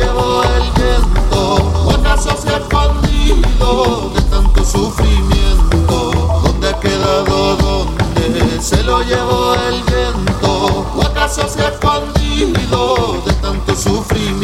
llevó el viento? ¿O acaso se ha escondido de tanto sufrimiento? ¿Dónde ha quedado? ¿Dónde se lo llevó el viento? ¿O acaso se ha escondido de tanto sufrimiento?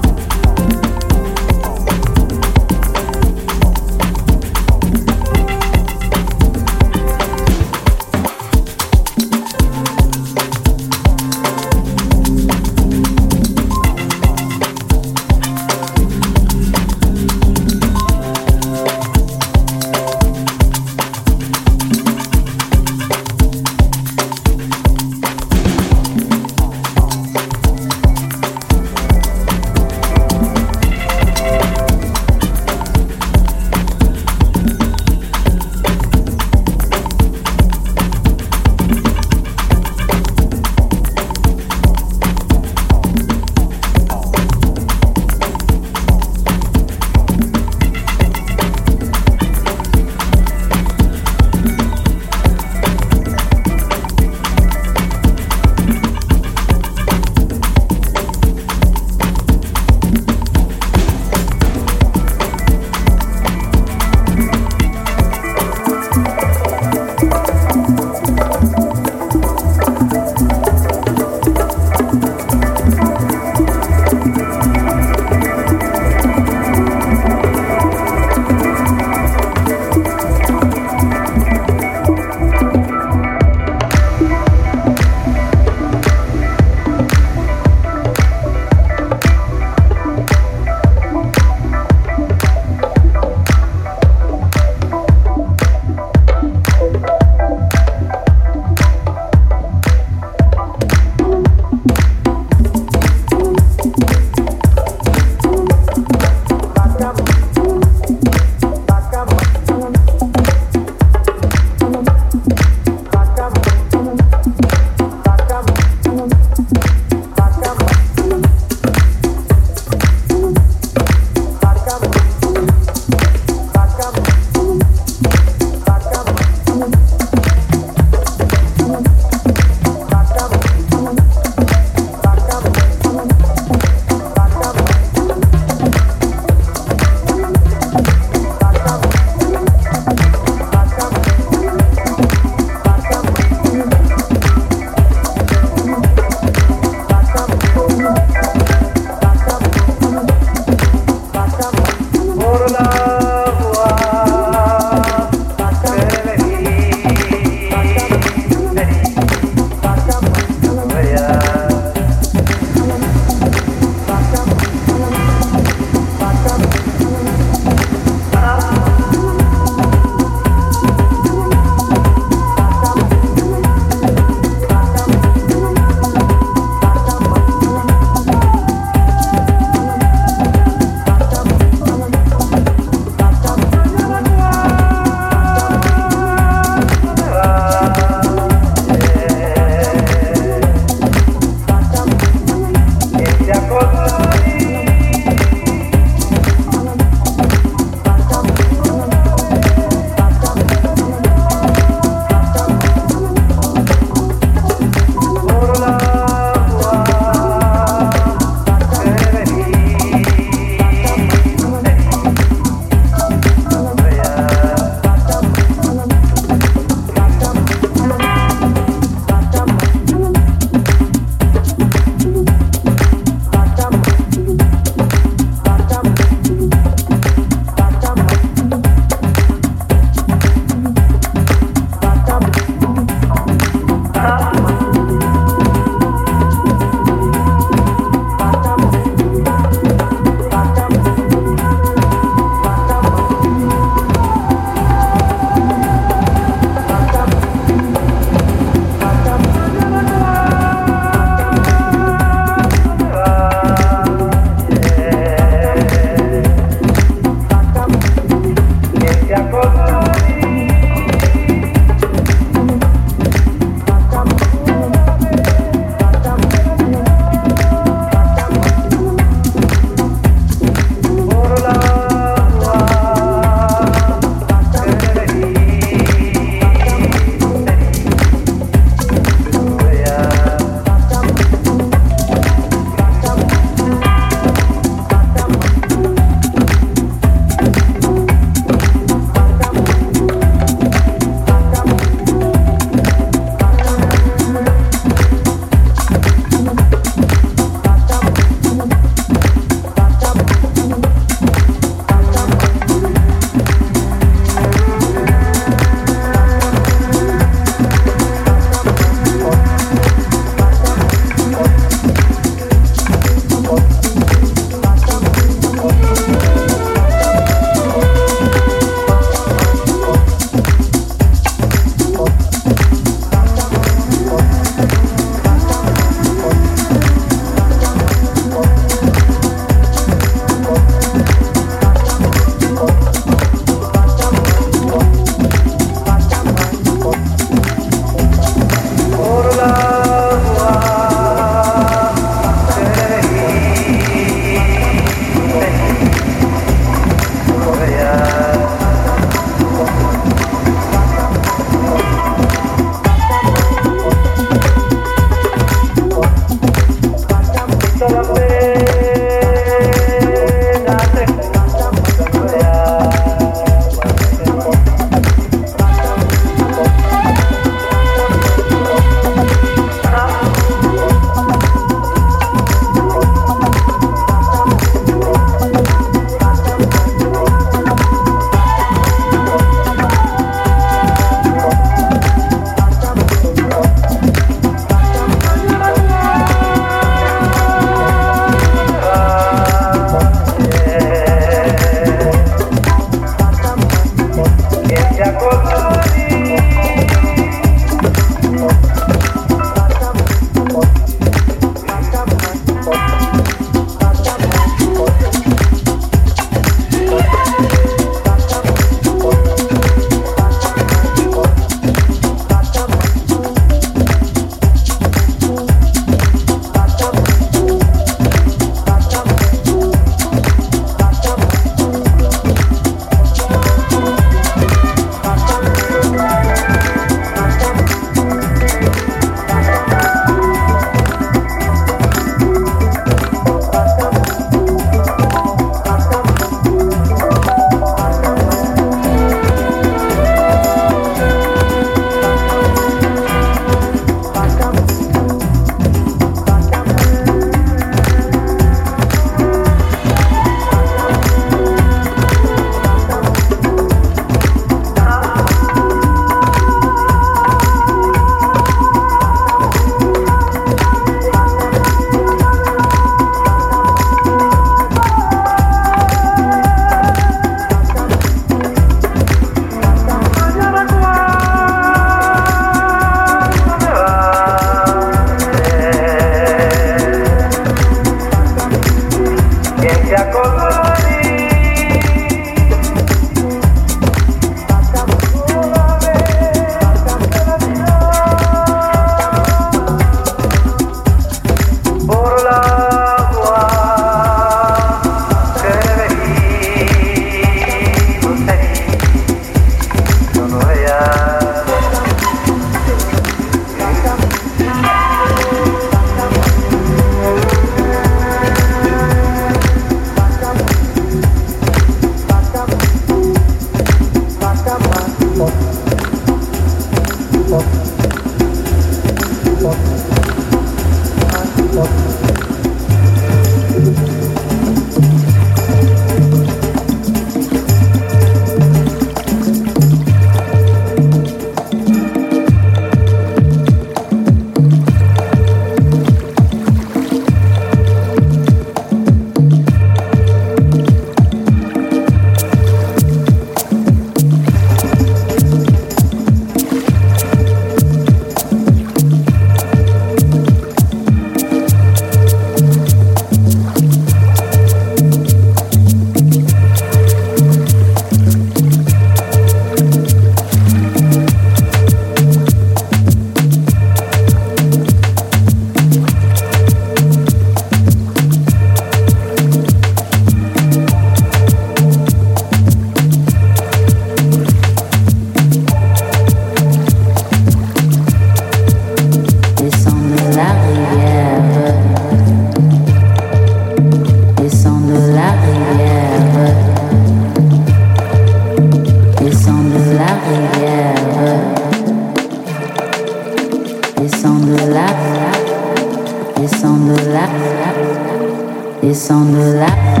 It's on the lap.